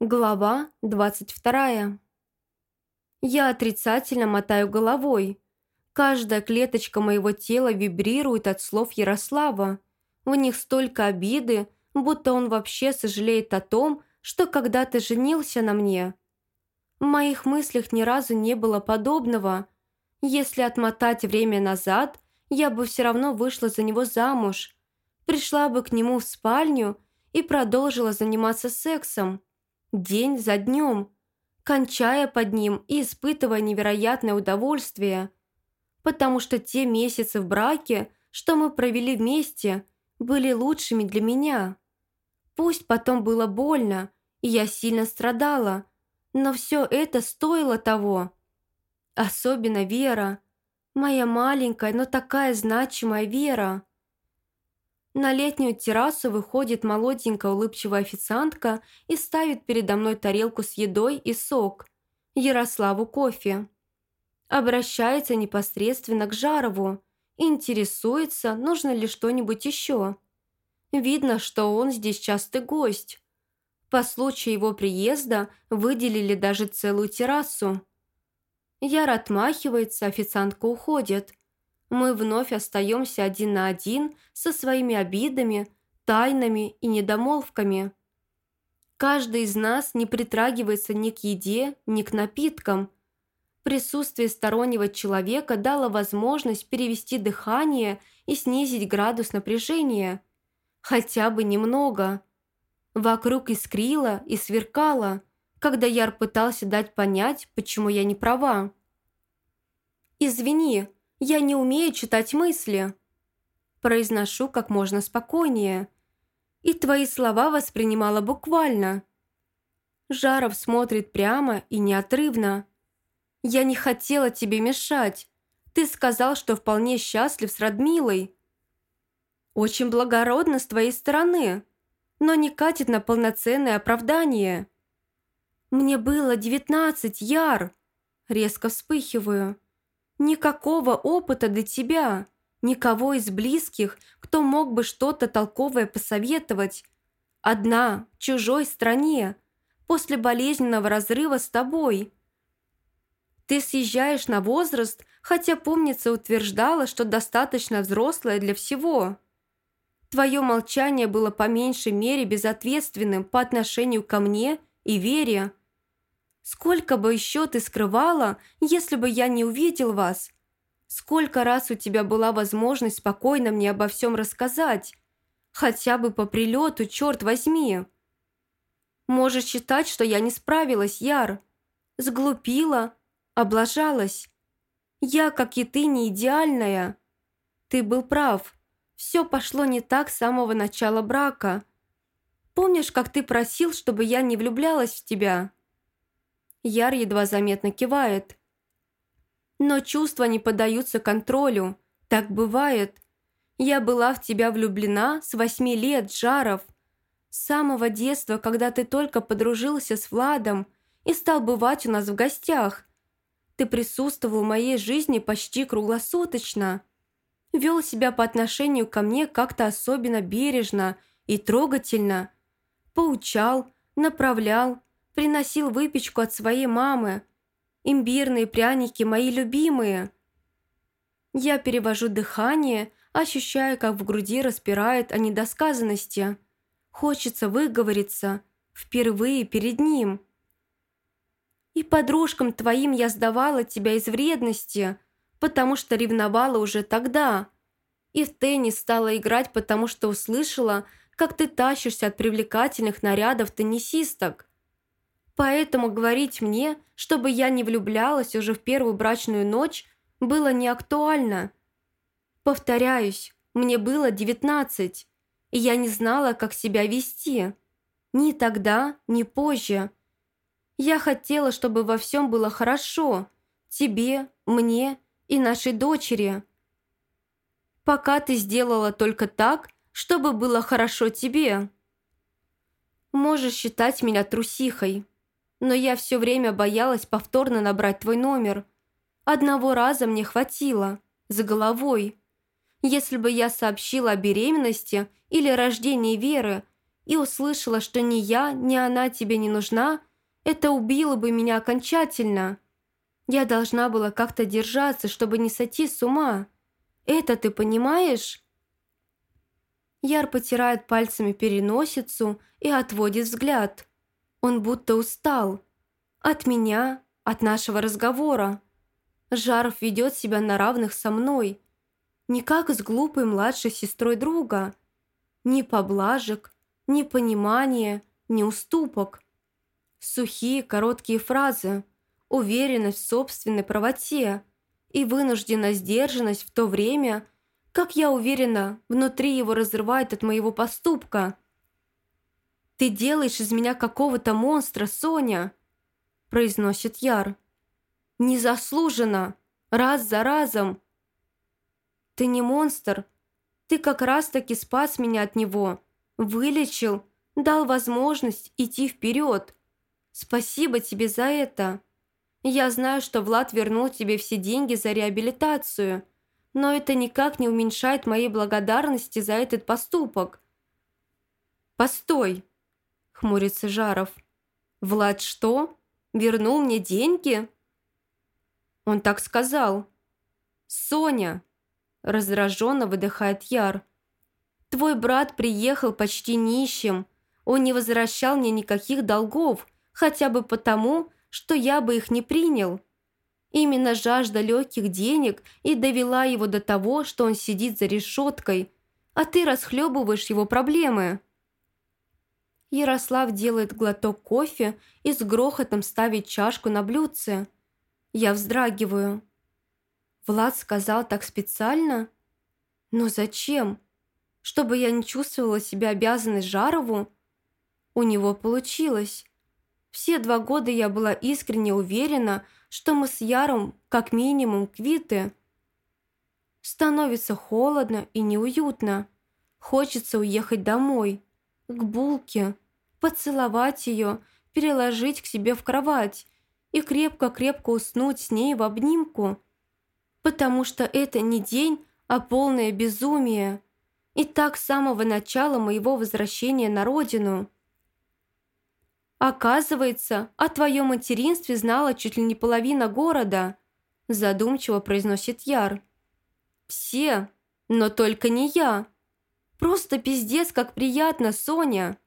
Глава 22. Я отрицательно мотаю головой. Каждая клеточка моего тела вибрирует от слов Ярослава. В них столько обиды, будто он вообще сожалеет о том, что когда-то женился на мне. В моих мыслях ни разу не было подобного. Если отмотать время назад, я бы все равно вышла за него замуж, пришла бы к нему в спальню и продолжила заниматься сексом день за днем, кончая под ним и испытывая невероятное удовольствие, потому что те месяцы в браке, что мы провели вместе, были лучшими для меня. Пусть потом было больно, и я сильно страдала, но все это стоило того. Особенно Вера, моя маленькая, но такая значимая Вера. На летнюю террасу выходит молоденькая улыбчивая официантка и ставит передо мной тарелку с едой и сок. Ярославу кофе. Обращается непосредственно к Жарову. Интересуется, нужно ли что-нибудь еще. Видно, что он здесь частый гость. По случаю его приезда выделили даже целую террасу. Яр отмахивается, официантка уходит мы вновь остаемся один на один со своими обидами, тайнами и недомолвками. Каждый из нас не притрагивается ни к еде, ни к напиткам. Присутствие стороннего человека дало возможность перевести дыхание и снизить градус напряжения. Хотя бы немного. Вокруг искрило и сверкало, когда Яр пытался дать понять, почему я не права. «Извини», я не умею читать мысли. Произношу как можно спокойнее. И твои слова воспринимала буквально. Жаров смотрит прямо и неотрывно. Я не хотела тебе мешать. Ты сказал, что вполне счастлив с Радмилой. Очень благородно с твоей стороны, но не катит на полноценное оправдание. Мне было девятнадцать, Яр. Резко вспыхиваю. Никакого опыта до тебя, никого из близких, кто мог бы что-то толковое посоветовать. Одна, в чужой стране, после болезненного разрыва с тобой. Ты съезжаешь на возраст, хотя, помнится, утверждала, что достаточно взрослая для всего. Твое молчание было по меньшей мере безответственным по отношению ко мне и Вере. Сколько бы еще ты скрывала, если бы я не увидел вас? Сколько раз у тебя была возможность спокойно мне обо всем рассказать? Хотя бы по прилету, черт возьми. Можешь считать, что я не справилась, Яр. Сглупила, облажалась. Я, как и ты, не идеальная. Ты был прав. Все пошло не так с самого начала брака. Помнишь, как ты просил, чтобы я не влюблялась в тебя?» Яр едва заметно кивает. Но чувства не поддаются контролю. Так бывает. Я была в тебя влюблена с восьми лет, Жаров. С самого детства, когда ты только подружился с Владом и стал бывать у нас в гостях. Ты присутствовал в моей жизни почти круглосуточно. Вел себя по отношению ко мне как-то особенно бережно и трогательно. Поучал, направлял, приносил выпечку от своей мамы. Имбирные пряники мои любимые. Я перевожу дыхание, ощущая, как в груди распирает о недосказанности. Хочется выговориться. Впервые перед ним. И подружкам твоим я сдавала тебя из вредности, потому что ревновала уже тогда. И в теннис стала играть, потому что услышала, как ты тащишься от привлекательных нарядов теннисисток. Поэтому говорить мне, чтобы я не влюблялась уже в первую брачную ночь, было не актуально. Повторяюсь, мне было девятнадцать, и я не знала, как себя вести. Ни тогда, ни позже. Я хотела, чтобы во всем было хорошо. Тебе, мне и нашей дочери. Пока ты сделала только так, чтобы было хорошо тебе. Можешь считать меня трусихой, но я все время боялась повторно набрать твой номер. Одного раза мне хватило, за головой. Если бы я сообщила о беременности или рождении Веры, и услышала, что ни я, ни она тебе не нужна, это убило бы меня окончательно. Я должна была как-то держаться, чтобы не сойти с ума. Это ты понимаешь?» Яр потирает пальцами переносицу и отводит взгляд. Он будто устал. От меня, от нашего разговора. Жаров ведет себя на равных со мной. Не как с глупой младшей сестрой друга. Ни поблажек, ни понимания, ни уступок. Сухие короткие фразы, уверенность в собственной правоте и вынужденная сдержанность в то время, как я уверена, внутри его разрывает от моего поступка. «Ты делаешь из меня какого-то монстра, Соня!» произносит Яр. «Незаслуженно! Раз за разом!» «Ты не монстр. Ты как раз-таки спас меня от него, вылечил, дал возможность идти вперед. Спасибо тебе за это. Я знаю, что Влад вернул тебе все деньги за реабилитацию, но это никак не уменьшает моей благодарности за этот поступок». «Постой!» – хмурится Жаров. «Влад что?» Вернул мне деньги?» Он так сказал. «Соня!» Раздраженно выдыхает Яр. «Твой брат приехал почти нищим. Он не возвращал мне никаких долгов, хотя бы потому, что я бы их не принял. Именно жажда легких денег и довела его до того, что он сидит за решеткой, а ты расхлебываешь его проблемы». Ярослав делает глоток кофе и с грохотом ставит чашку на блюдце. Я вздрагиваю. Влад сказал так специально? Но зачем? Чтобы я не чувствовала себя обязанной Жарову? У него получилось. Все два года я была искренне уверена, что мы с Яром как минимум квиты. Становится холодно и неуютно. Хочется уехать домой к булке, поцеловать ее, переложить к себе в кровать и крепко-крепко уснуть с ней в обнимку. Потому что это не день, а полное безумие. И так с самого начала моего возвращения на родину. «Оказывается, о твоем материнстве знала чуть ли не половина города», задумчиво произносит Яр. «Все, но только не я», Просто пиздец, как приятно, Соня!»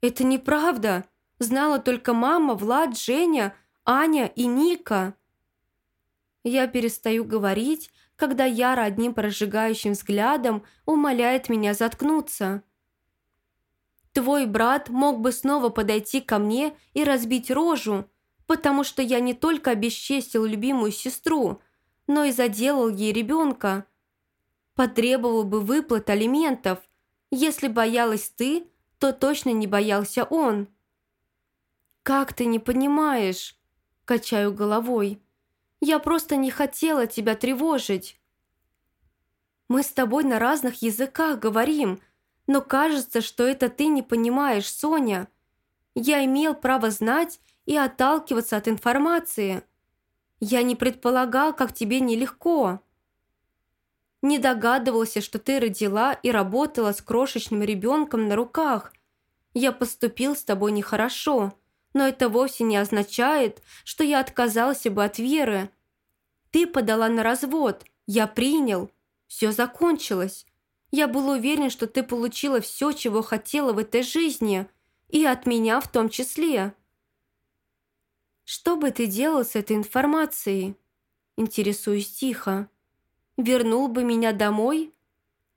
«Это неправда. Знала только мама, Влад, Женя, Аня и Ника». Я перестаю говорить, когда Яра одним прожигающим взглядом умоляет меня заткнуться. «Твой брат мог бы снова подойти ко мне и разбить рожу, потому что я не только обесчестил любимую сестру, но и заделал ей ребенка, потребовал бы выплат алиментов. Если боялась ты, то точно не боялся он». «Как ты не понимаешь?» – качаю головой. «Я просто не хотела тебя тревожить». «Мы с тобой на разных языках говорим, но кажется, что это ты не понимаешь, Соня. Я имел право знать и отталкиваться от информации. Я не предполагал, как тебе нелегко». Не догадывался, что ты родила и работала с крошечным ребенком на руках. Я поступил с тобой нехорошо, но это вовсе не означает, что я отказался бы от веры. Ты подала на развод, я принял. Все закончилось. Я был уверен, что ты получила все, чего хотела в этой жизни, и от меня в том числе. Что бы ты делал с этой информацией? Интересуюсь тихо вернул бы меня домой?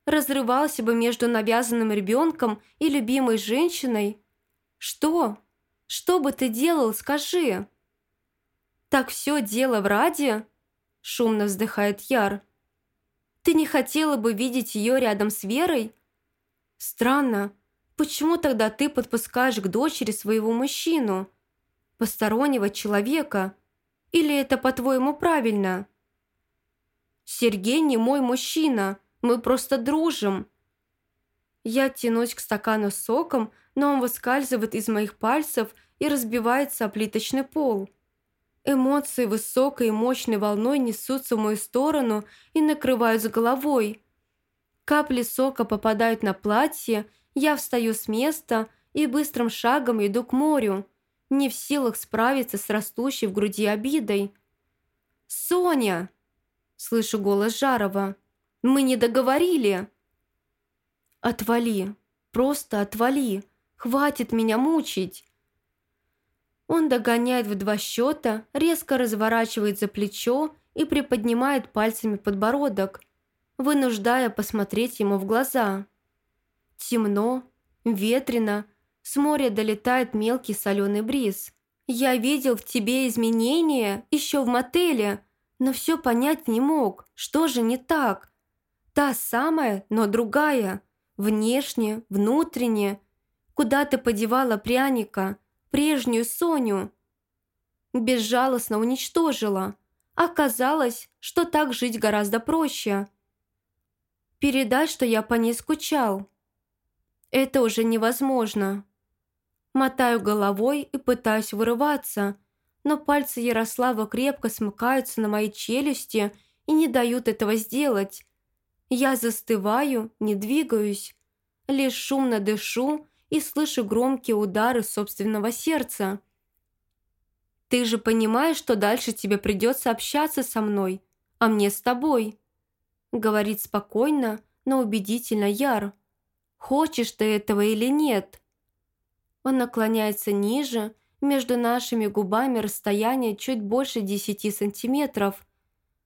Разрывался бы между навязанным ребенком и любимой женщиной? Что? Что бы ты делал, скажи?» «Так все дело в Раде?» – шумно вздыхает Яр. «Ты не хотела бы видеть ее рядом с Верой?» «Странно. Почему тогда ты подпускаешь к дочери своего мужчину? Постороннего человека? Или это, по-твоему, правильно?» Сергей не мой мужчина, мы просто дружим». Я тянусь к стакану с соком, но он выскальзывает из моих пальцев и разбивается о плиточный пол. Эмоции высокой и мощной волной несутся в мою сторону и накрывают с головой. Капли сока попадают на платье Я встаю с места и быстрым шагом иду к морю, не в силах справиться с растущей в груди обидой. «Соня!» – слышу голос Жарова. «Мы не договорили!» «Отвали! Просто отвали! Хватит меня мучить!» Он догоняет в два счета, резко разворачивает за плечо и приподнимает пальцами подбородок, вынуждая посмотреть ему в глаза. Темно, ветрено, с моря долетает мелкий соленый бриз. Я видел в тебе изменения еще в мотеле, но все понять не мог, что же не так. Та самая, но другая, внешне, внутренне. Куда ты подевала пряника, прежнюю Соню? Безжалостно уничтожила. Оказалось, что так жить гораздо проще. Передай, что я по ней скучал. Это уже невозможно. Мотаю головой и пытаюсь вырываться, но пальцы Ярослава крепко смыкаются на моей челюсти и не дают этого сделать. Я застываю, не двигаюсь, лишь шумно дышу и слышу громкие удары собственного сердца. «Ты же понимаешь, что дальше тебе придется общаться со мной, а мне с тобой», говорит спокойно, но убедительно Яр. «Хочешь ты этого или нет?» Он наклоняется ниже, между нашими губами расстояние чуть больше десяти сантиметров.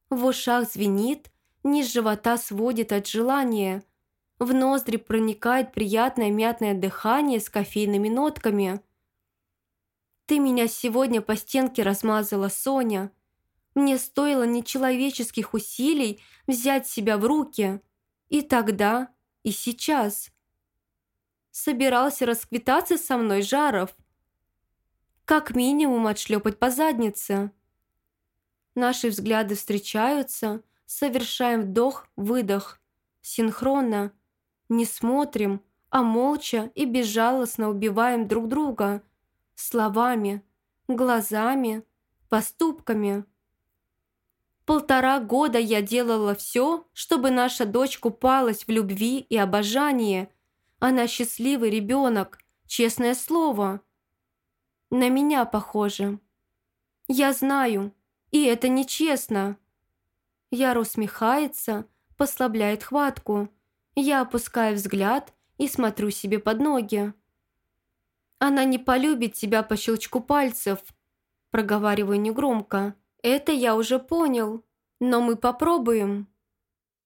В ушах звенит, низ живота сводит от желания. В ноздри проникает приятное мятное дыхание с кофейными нотками. «Ты меня сегодня по стенке размазала, Соня. Мне стоило нечеловеческих усилий взять себя в руки. И тогда, и сейчас» собирался расквитаться со мной Жаров. Как минимум отшлепать по заднице. Наши взгляды встречаются, совершаем вдох-выдох, синхронно. Не смотрим, а молча и безжалостно убиваем друг друга. Словами, глазами, поступками. Полтора года я делала все, чтобы наша дочь купалась в любви и обожании – она счастливый ребенок, честное слово. На меня похоже. Я знаю, и это нечестно. Яр усмехается, послабляет хватку. Я опускаю взгляд и смотрю себе под ноги. Она не полюбит тебя по щелчку пальцев, проговариваю негромко. Это я уже понял, но мы попробуем.